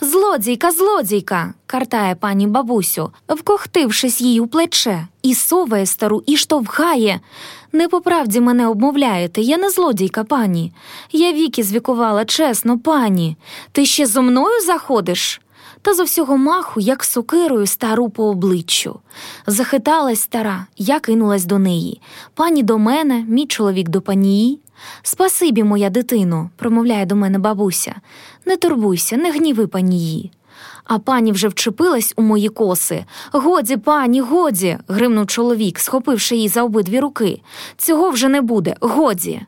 Злодійка, злодійка, картає пані бабусю, вкохтившись їй у плече, і соває стару, і штовхає. Не по правді мене обмовляєте, я не злодійка, пані. Я віки звікувала, чесно, пані. Ти ще зо мною заходиш? Та зо всього маху, як сокирою стару по обличчю. Захиталась стара, я кинулась до неї. Пані до мене, мій чоловік до панії. Спасибі, моя дитино, промовляє до мене бабуся. Не турбуйся, не гніви панії. А пані вже вчепилась у мої коси. Годі, пані, годі. гримнув чоловік, схопивши її за обидві руки. Цього вже не буде, годі.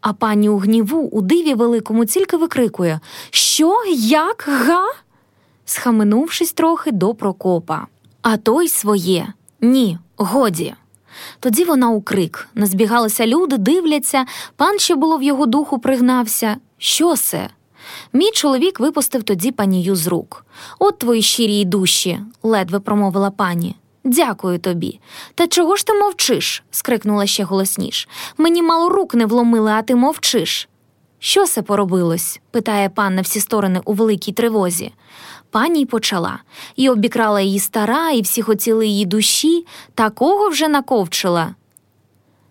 А пані у гніву, у диві великому, тільки викрикує Що, як, га? схаменувшись трохи до Прокопа. А той своє ні, годі. Тоді вона у крик. Назбігалися люди, дивляться, пан ще було в його духу пригнався. Що це? Мій чоловік випустив тоді панію з рук. От твої щирі душі, ледве промовила пані. Дякую тобі. Та чого ж ти мовчиш? скрикнула ще голосніш. Мені мало рук не вломили, а ти мовчиш. Що це поробилось? питає пан на всі сторони у великій тривозі. Пані й почала, і обікрала її стара, і всі хотіли її душі, такого вже наковчила.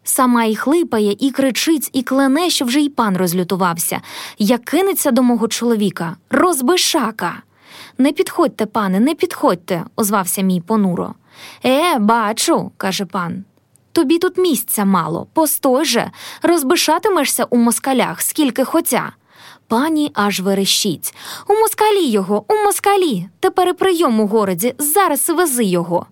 Сама й хлипає, і кричить, і клене, що вже й пан розлютувався, як кинеться до мого чоловіка. Розбишака. Не підходьте, пане, не підходьте, озвався мій понуро. Е, бачу, каже пан. Тобі тут місця мало, постой же, розбишатимешся у москалях, скільки хотя. Пані аж верещить. У москалі його, у москалі. Тепер і прийом у городі, зараз вези його.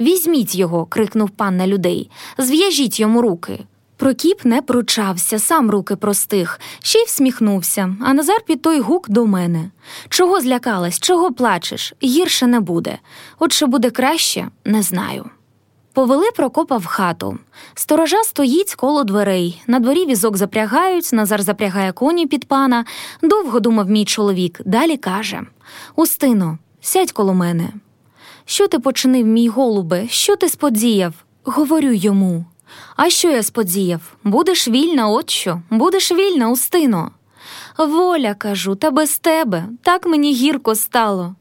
Візьміть його, крикнув пан на людей. Зв'яжіть йому руки. Прокіп не пручався, сам руки простих, ще й всміхнувся, а Назар під той гук до мене. Чого злякалась, чого плачеш? Гірше не буде. От що буде краще, не знаю. Повели Прокопа в хату. Сторожа стоїть коло дверей. На дворі візок запрягають, Назар запрягає коні під пана. Довго думав мій чоловік. Далі каже: Устино, сядь коло мене. Що ти починив, мій голубе? Що ти сподіяв? Говорю йому. А що я сподіяв? Будеш вільна, от що? Будеш вільна, Устино. Воля, кажу, та без тебе. Так мені гірко стало.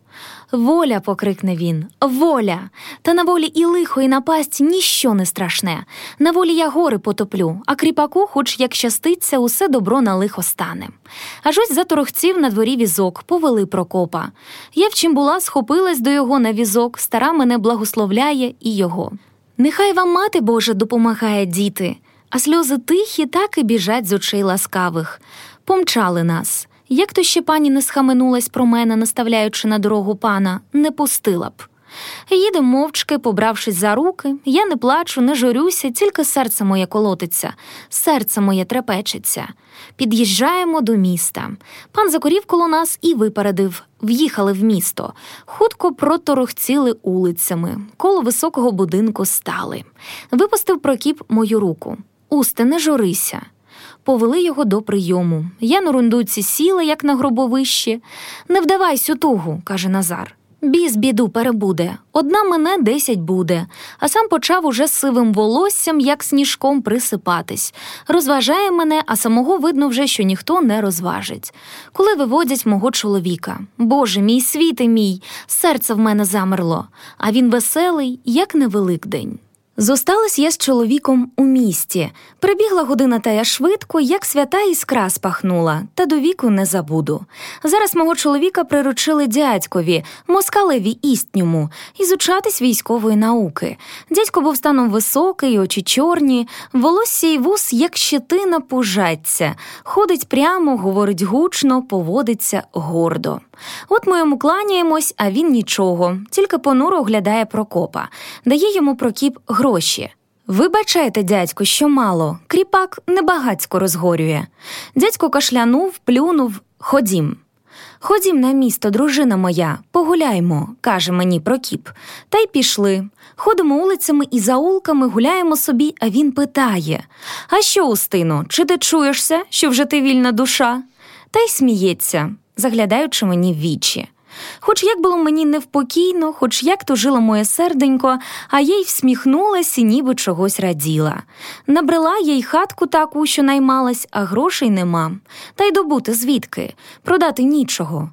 Воля, покрикне він, воля. Та на волі і лихо, і напасть ніщо не страшне. На волі я гори потоплю, а кріпаку, хоч як щаститься, усе добро на лихо стане. Аж ось заторохців на дворі візок, повели Прокопа. Я в чим була, схопилась до його на візок, стара мене благословляє і його. Нехай вам мати Божа допомагає, діти, а сльози тихі так і біжать з очей ласкавих. Помчали нас. Як то ще пані не схаменулась про мене, наставляючи на дорогу пана, не пустила б. Їде мовчки, побравшись за руки, я не плачу, не журюся, тільки серце моє колотиться, серце моє трепечеться. Під'їжджаємо до міста. Пан закорів коло нас і випередив. В'їхали в місто, хутко проторохціли улицями, коло високого будинку стали. Випустив Прокіп мою руку. Усте, не журися. Повели його до прийому. Я на рундуці сіла, як на гробовищі. Не вдавайся тугу, каже Назар. Біз біду перебуде, одна мене десять буде, а сам почав уже сивим волоссям, як сніжком присипатись. Розважає мене, а самого видно вже, що ніхто не розважить. Коли виводять мого чоловіка. Боже мій світи мій, серце в мене замерло, а він веселий, як не Великдень. Зосталась я з чоловіком у місті. Прибігла година та я швидко, як свята іскра спахнула, та до віку не забуду. Зараз мого чоловіка приручили дядькові, москалеві істньому, ізучатись військової науки. Дядько був станом високий, очі чорні, волосся й вус, як щетина пужаться, ходить прямо, говорить гучно, поводиться гордо. От ми йому кланяємось, а він нічого, тільки понуро оглядає Прокопа, дає йому Прокіп гроші. Вибачайте, дядько, що мало, кріпак небагацько розгорює. Дядько кашлянув, плюнув, ходім. Ходім на місто, дружина моя, погуляймо, каже мені Прокіп. Та й пішли. Ходимо улицями і заулками, гуляємо собі, а він питає: А що, Устино, чи ти чуєшся, що вже ти вільна душа? Та й сміється, заглядаючи мені в вічі. Хоч як було мені невпокійно, хоч як то жило моє серденько, а їй всміхнулась і ніби чогось раділа. Набрала їй хатку таку, що наймалась, а грошей нема. Та й добути звідки? Продати нічого.